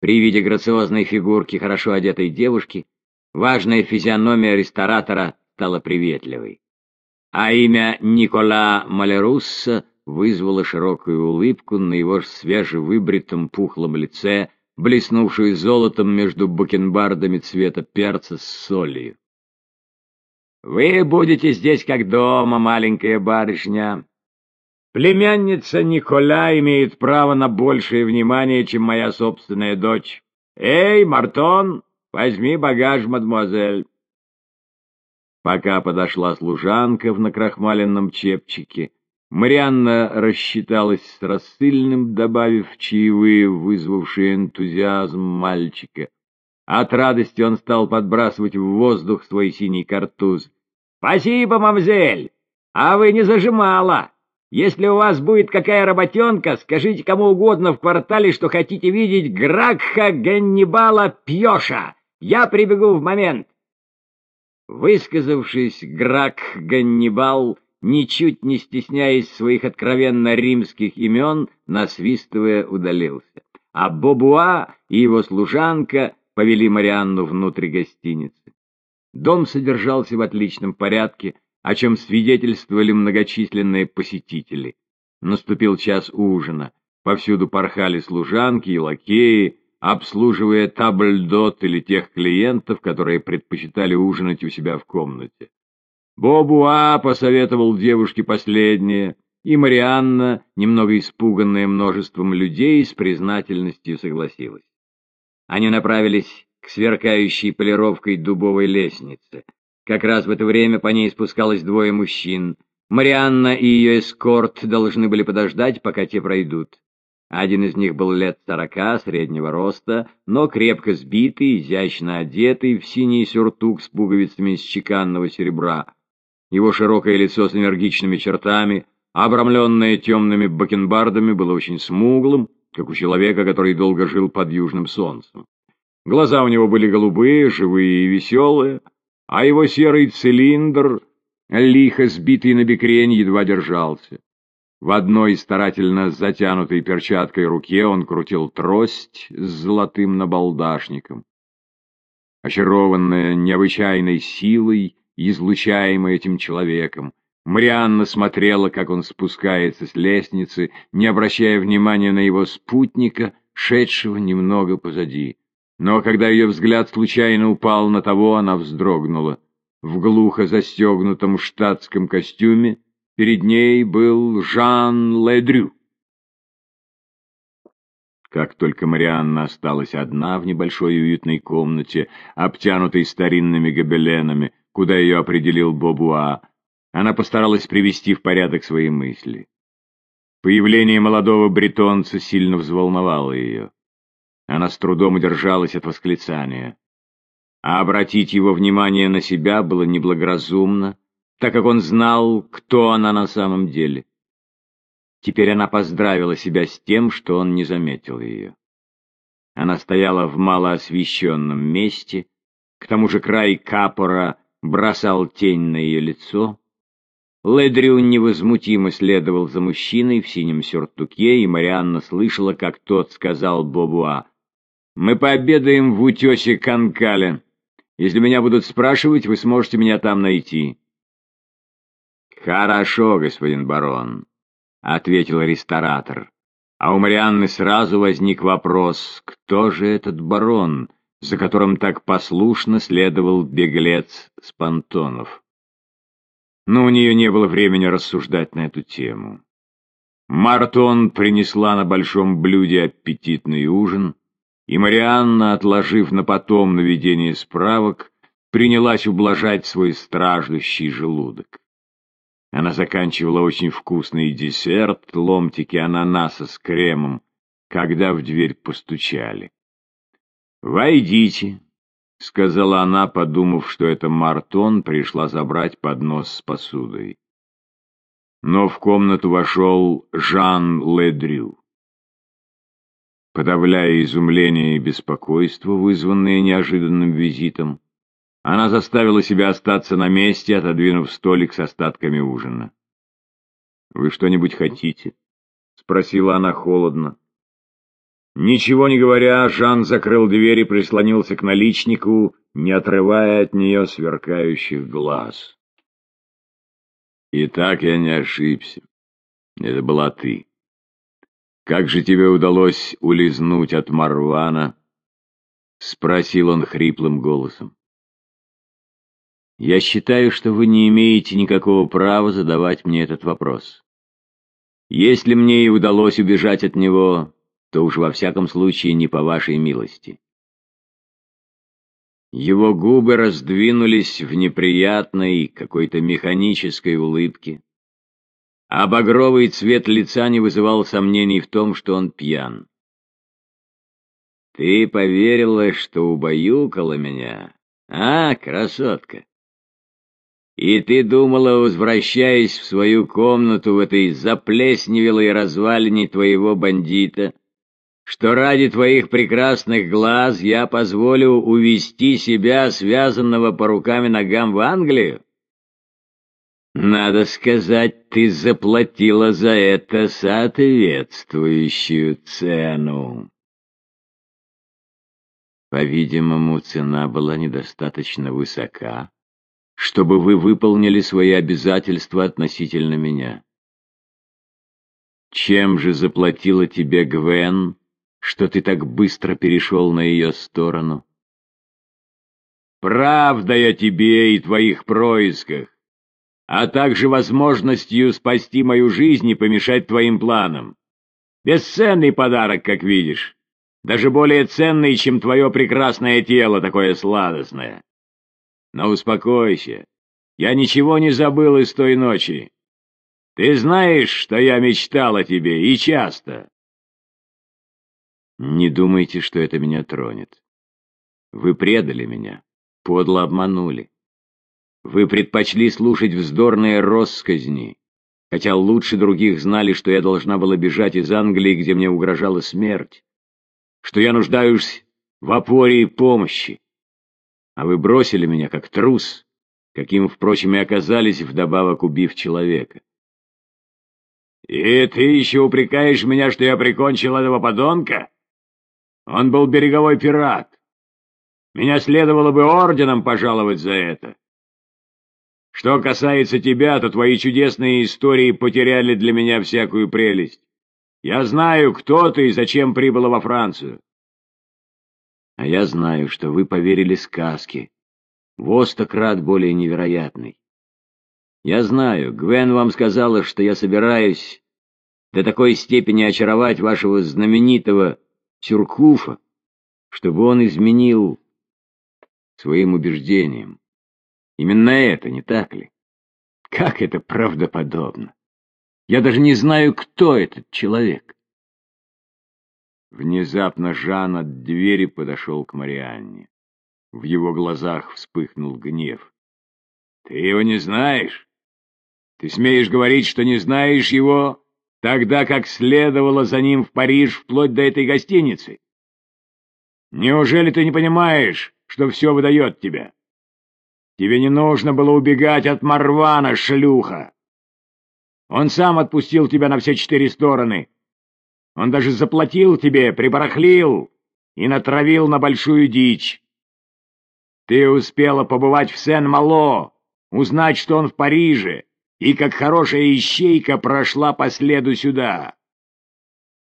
При виде грациозной фигурки хорошо одетой девушки важная физиономия ресторатора стала приветливой. А имя Никола Малерусса вызвало широкую улыбку на его свежевыбритом пухлом лице, блеснувшую золотом между бакенбардами цвета перца с солью. «Вы будете здесь как дома, маленькая барышня. Племянница Николя имеет право на большее внимание, чем моя собственная дочь. Эй, Мартон, возьми багаж, мадемуазель. Пока подошла служанка в накрахмаленном чепчике, Марианна рассчиталась с рассыльным, добавив чаевые, вызвавшие энтузиазм мальчика. От радости он стал подбрасывать в воздух свой синий картуз. — Спасибо, мамзель! А вы не зажимала! Если у вас будет какая работенка, скажите кому угодно в квартале, что хотите видеть Гракха Ганнибала Пьеша. Я прибегу в момент. Высказавшись, Грак Ганнибал, ничуть не стесняясь своих откровенно римских имен, насвистывая, удалился. А Бобуа и его служанка повели Марианну внутрь гостиницы. Дом содержался в отличном порядке, о чем свидетельствовали многочисленные посетители. Наступил час ужина. Повсюду порхали служанки и лакеи, обслуживая табльдот или тех клиентов, которые предпочитали ужинать у себя в комнате. Бобуа посоветовал девушке последнее, и Марианна, немного испуганная множеством людей, с признательностью согласилась. Они направились к сверкающей полировкой дубовой лестнице. Как раз в это время по ней спускалось двое мужчин. Марианна и ее эскорт должны были подождать, пока те пройдут. Один из них был лет сорока, среднего роста, но крепко сбитый, изящно одетый, в синий сюртук с пуговицами из чеканного серебра. Его широкое лицо с энергичными чертами, обрамленное темными бакенбардами, было очень смуглым, как у человека, который долго жил под южным солнцем. Глаза у него были голубые, живые и веселые, а его серый цилиндр, лихо сбитый на бекрень, едва держался. В одной старательно затянутой перчаткой руке он крутил трость с золотым набалдашником. Очарованная необычайной силой, излучаемой этим человеком, Марианна смотрела, как он спускается с лестницы, не обращая внимания на его спутника, шедшего немного позади. Но когда ее взгляд случайно упал на того, она вздрогнула. В глухо застегнутом штатском костюме перед ней был Жан Ледрю. Как только Марианна осталась одна в небольшой уютной комнате, обтянутой старинными гобеленами, куда ее определил Бобуа, она постаралась привести в порядок свои мысли. Появление молодого бретонца сильно взволновало ее. Она с трудом удержалась от восклицания. А обратить его внимание на себя было неблагоразумно, так как он знал, кто она на самом деле. Теперь она поздравила себя с тем, что он не заметил ее. Она стояла в малоосвещенном месте, к тому же край капора бросал тень на ее лицо. Ледрю невозмутимо следовал за мужчиной в синем сюртуке, и Марианна слышала, как тот сказал Бобуа, мы пообедаем в утесе Канкале. Если меня будут спрашивать, вы сможете меня там найти. Хорошо, господин барон, — ответил ресторатор. А у Марианны сразу возник вопрос, кто же этот барон, за которым так послушно следовал беглец с понтонов. Но у нее не было времени рассуждать на эту тему. Мартон принесла на большом блюде аппетитный ужин — и Марианна, отложив на потом наведение справок, принялась ублажать свой страждущий желудок. Она заканчивала очень вкусный десерт, ломтики ананаса с кремом, когда в дверь постучали. «Войдите», — сказала она, подумав, что это Мартон пришла забрать поднос с посудой. Но в комнату вошел Жан Ледрю. Подавляя изумление и беспокойство, вызванные неожиданным визитом, она заставила себя остаться на месте, отодвинув столик с остатками ужина. «Вы что-нибудь хотите?» — спросила она холодно. Ничего не говоря, Жан закрыл дверь и прислонился к наличнику, не отрывая от нее сверкающих глаз. И так я не ошибся. Это была ты. Как же тебе удалось улизнуть от Марвана? Спросил он хриплым голосом. Я считаю, что вы не имеете никакого права задавать мне этот вопрос. Если мне и удалось убежать от него, то уж во всяком случае не по вашей милости. Его губы раздвинулись в неприятной, какой-то механической улыбке, а багровый цвет лица не вызывал сомнений в том, что он пьян. «Ты поверила, что убаюкала меня, а, красотка? И ты думала, возвращаясь в свою комнату в этой заплесневелой развалине твоего бандита, что ради твоих прекрасных глаз я позволю увести себя, связанного по рукам и ногам, в Англию? Надо сказать, ты заплатила за это соответствующую цену. По-видимому, цена была недостаточно высока, чтобы вы выполнили свои обязательства относительно меня. Чем же заплатила тебе Гвен что ты так быстро перешел на ее сторону. Правда я тебе и твоих происках, а также возможностью спасти мою жизнь и помешать твоим планам. Бесценный подарок, как видишь, даже более ценный, чем твое прекрасное тело, такое сладостное. Но успокойся, я ничего не забыл из той ночи. Ты знаешь, что я мечтал о тебе, и часто. Не думайте, что это меня тронет. Вы предали меня, подло обманули. Вы предпочли слушать вздорные россказни, хотя лучше других знали, что я должна была бежать из Англии, где мне угрожала смерть, что я нуждаюсь в опоре и помощи. А вы бросили меня как трус, каким, впрочем, и оказались, вдобавок убив человека. «И ты еще упрекаешь меня, что я прикончил этого подонка?» Он был береговой пират. Меня следовало бы орденом пожаловать за это. Что касается тебя, то твои чудесные истории потеряли для меня всякую прелесть. Я знаю, кто ты и зачем прибыла во Францию. А я знаю, что вы поверили сказке, в стократ более невероятной. Я знаю, Гвен вам сказала, что я собираюсь до такой степени очаровать вашего знаменитого Сюркуфа, чтобы он изменил своим убеждениям. Именно это, не так ли? Как это правдоподобно? Я даже не знаю, кто этот человек. Внезапно Жан от двери подошел к Марианне. В его глазах вспыхнул гнев. «Ты его не знаешь? Ты смеешь говорить, что не знаешь его, тогда как следовало за ним в Париж вплоть до этой гостиницы. Неужели ты не понимаешь, что все выдает тебя? Тебе не нужно было убегать от Марвана, шлюха. Он сам отпустил тебя на все четыре стороны. Он даже заплатил тебе, прибарахлил и натравил на большую дичь. Ты успела побывать в Сен-Мало, узнать, что он в Париже, и как хорошая ищейка прошла по следу сюда.